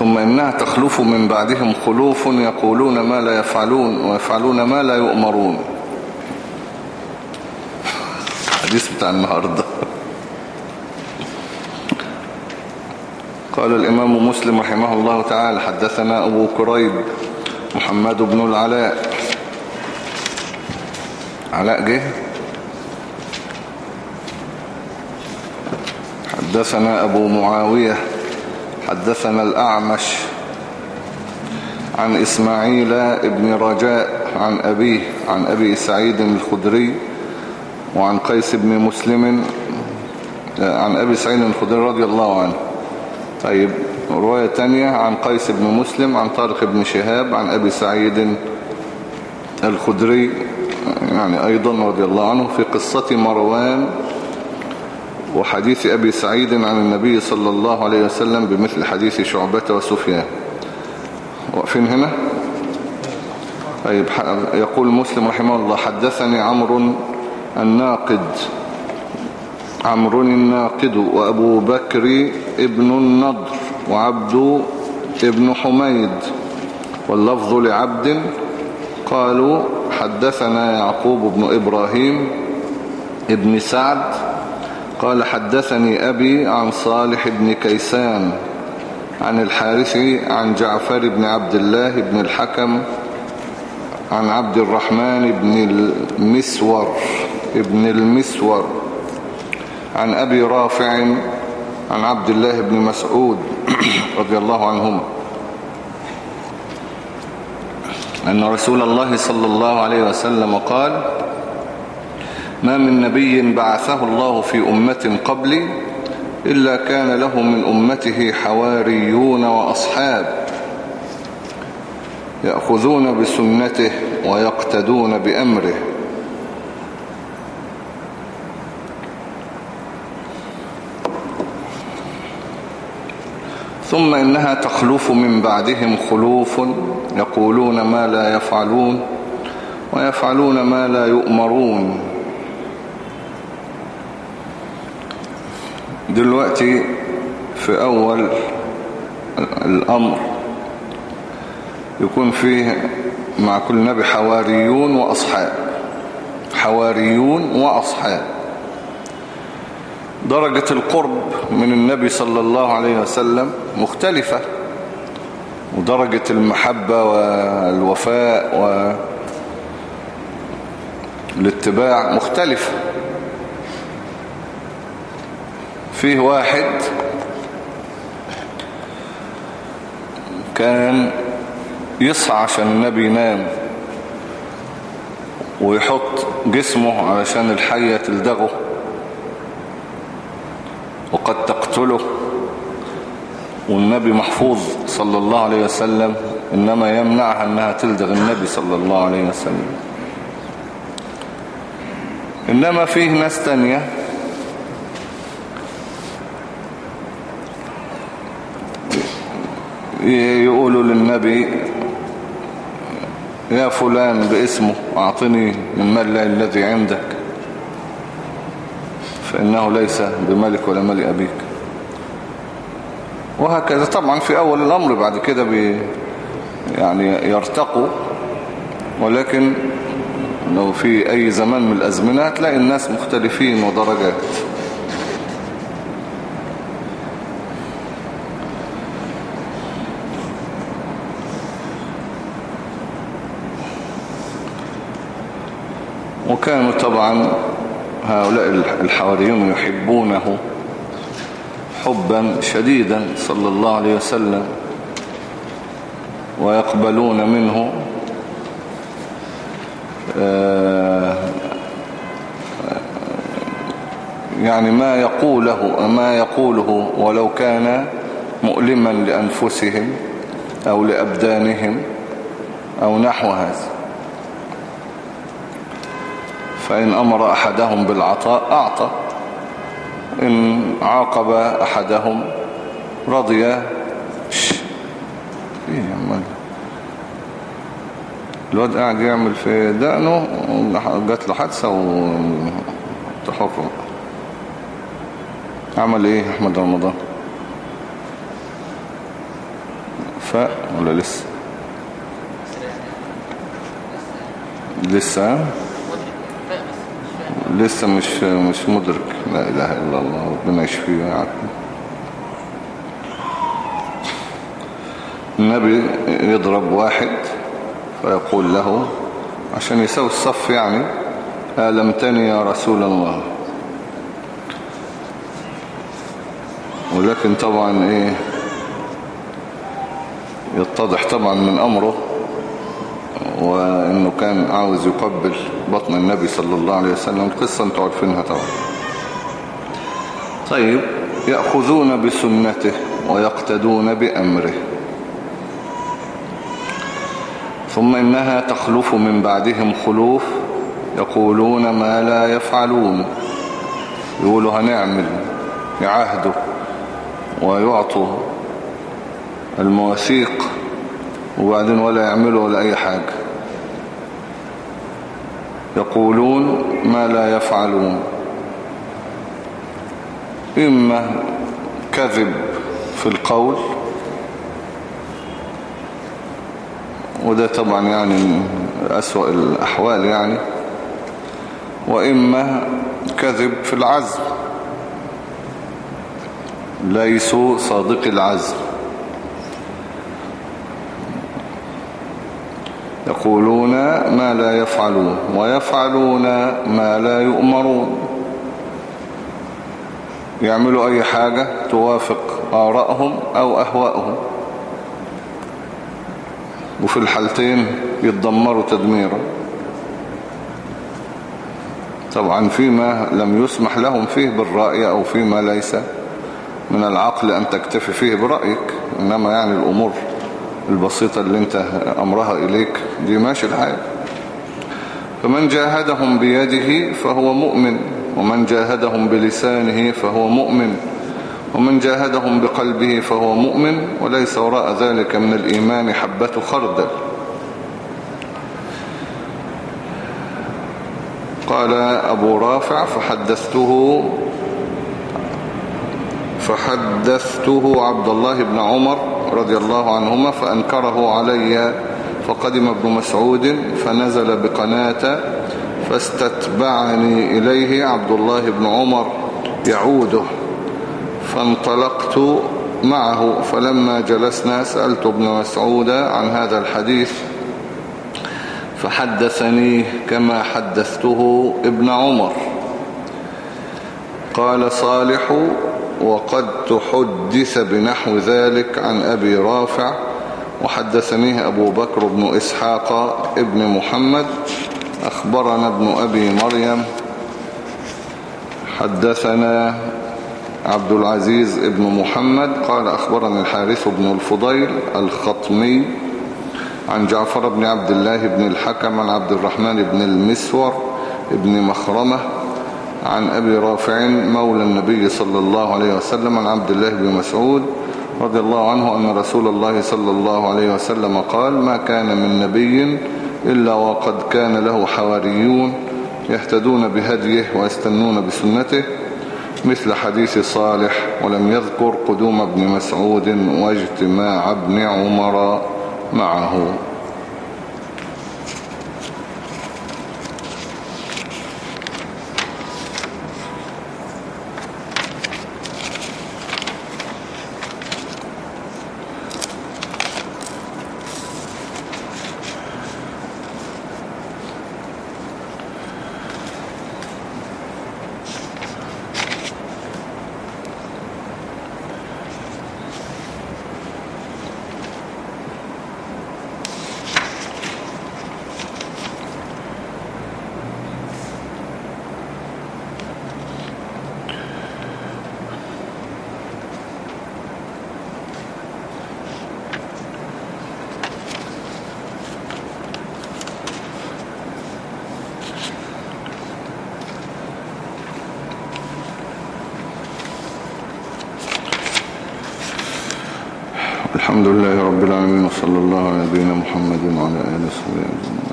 ثم إنها تخلف من بعدهم خلوف يقولون ما لا يفعلون ويفعلون ما لا يؤمرون. حديث بتاع النهاردة. قال الإمام مسلم رحمه الله تعالى حدثنا أبو كريب محمد بن العلاء. علاء جه. حدثنا أبو معاوية حدثنا الأعمش عن إسماعيل ابن رجاء عن أبيه عن أبي سعيد الخدري وعن قيس بن مسلم عن أبي سعيد الخدري رضي الله عنه. طيب رواية تانية عن قيس بن مسلم عن طارق بن شهاب عن أبي سعيد الخدري يعني أيضا رضي الله عنه في قصة مروان وحديث أبي سعيد عن النبي صلى الله عليه وسلم بمثل حديث شعبة وسفيان. واقفين هنا؟ طيب يقول مسلم رحمه الله حدثني عمرو الناقد. عمرو الناقد وأبو بكر ابن النضر وعبد ابن حميد. واللفظ لعبد قالوا حدثنا يعقوب بن إبراهيم ابن سعد قال حدثني أبي عن صالح بن كيسان عن الحارث عن جعفر بن عبد الله بن الحكم عن عبد الرحمن بن المسور ابن المسور عن أبي رافع عن عبد الله بن مسعود رضي الله عنهما. أن رسول الله صلى الله عليه وسلم قال ما من نبي بعثه الله في أمة قبلي إلا كان له من أمته حواريون وأصحاب يأخذون بسنته ويقتدون بأمره. ثم إنها تخلف من بعدهم خلوف يقولون ما لا يفعلون ويفعلون ما لا يؤمرون. دلوقتي في أول الأمر يكون فيه مع كل نبي حواريون وأصحاب. حواريون وأصحاب. درجة القرب من النبي صلى الله عليه وسلم مختلفة. ودرجة المحبة والوفاء والاتباع مختلفة. فيه واحد كان يصحى النبي ينام ويحط جسمه علشان الحية تلدغه وقد تقتله والنبي محفوظ صلى الله عليه وسلم إنما يمنعها أنها تلدغ النبي صلى الله عليه وسلم. إنما فيه ناس تانية يقولوا للنبي يا فلان باسمه أعطني من مال الذي عندك. فإنه ليس بملك ولا ملك أبيك. وهكذا. طبعا في أول الأمر بعد كده بي يعني يرتقوا. ولكن لو في أي زمان من الأزمنة تلاقي الناس مختلفين ودرجات. وكانوا طبعا هؤلاء الحواريون يحبونه حبا شديدا صلى الله عليه وسلم ويقبلون منه يعني ما يقوله ما يقوله ولو كان مؤلما لأنفسهم أو لأبدانهم أو نحو هذا. فإن أمر أحدهم بالعطاء أعطى. إن عاقب أحدهم رضي عمال الواد قاعد يعمل في دقنه جات له حادثة وتحفر عمل إيه أحمد رمضان؟ فاء ولا لسه؟ لسه. لسه مش مش مدرك. لا إله إلا الله ربنا يشفيه يعني النبي يضرب واحد فيقول له عشان يسوي الصف يعني آلمتني يا رسول الله. ولكن طبعا إيه يتضح طبعا من أمره وإنه كان عاوز يقبل بطن النبي صلى الله عليه وسلم. القصة أنتوا عارفينها طبعا. طيب يأخذون بسنته ويقتدون بأمره. ثم إنها تخلف من بعدهم خلوف يقولون ما لا يفعلون. يقولوا هنعمل يعهدوا ويعطوا المواثيق وبعدين ولا يعملوا ولا أي حاجة. يقولون ما لا يفعلون. إما كذب في القول وده طبعا يعني أسوأ الأحوال يعني وإما كذب في العزم. ليسوا صادق العزم. يقولون ما لا يفعلون ويفعلون ما لا يؤمرون. يعملوا أي حاجة توافق آرائهم أو أهواءهم. وفي الحالتين يتدمروا تدميرا. طبعا فيما لم يسمح لهم فيه بالرأي أو فيما ليس من العقل أن تكتفي فيه برأيك إنما يعني الأمور البسيطة اللي انت أمرها إليك دي ماشي الحال. فمن جاهدهم بيده فهو مؤمن ومن جاهدهم بلسانه فهو مؤمن ومن جاهدهم بقلبه فهو مؤمن وليس وراء ذلك من الإيمان حبة خردل. قال أبو رافع فحدثته فحدثته عبد الله بن عمر رضي الله عنهما فأنكره علي فقدم ابن مسعود فنزل بقناة فاستتبعني إليه عبد الله بن عمر يعوده فانطلقت معه فلما جلسنا سألت ابن مسعود عن هذا الحديث فحدثني كما حدثته ابن عمر. قال صالح وقد تحدث بنحو ذلك عن أبي رافع وحدثنيه أبو بكر بن إسحاق ابن محمد أخبرنا ابن أبي مريم حدثنا عبد العزيز ابن محمد قال أخبرنا الحارث بن الفضيل الخطمي عن جعفر بن عبد الله بن الحكم عن عبد الرحمن بن المسور ابن مخرمة عن أبي رافع مولى النبي صلى الله عليه وسلم عن عبد الله بن مسعود رضي الله عنه أن رسول الله صلى الله عليه وسلم قال ما كان من نبي إلا وقد كان له حواريون يهتدون بهديه ويستنون بسنته مثل حديث صالح ولم يذكر قدوم ابن مسعود واجتماع ابن عمر معه. الحمد لله رب العالمين وصلى الله على نبينا محمد وعلى آله وصحبه أجمعين.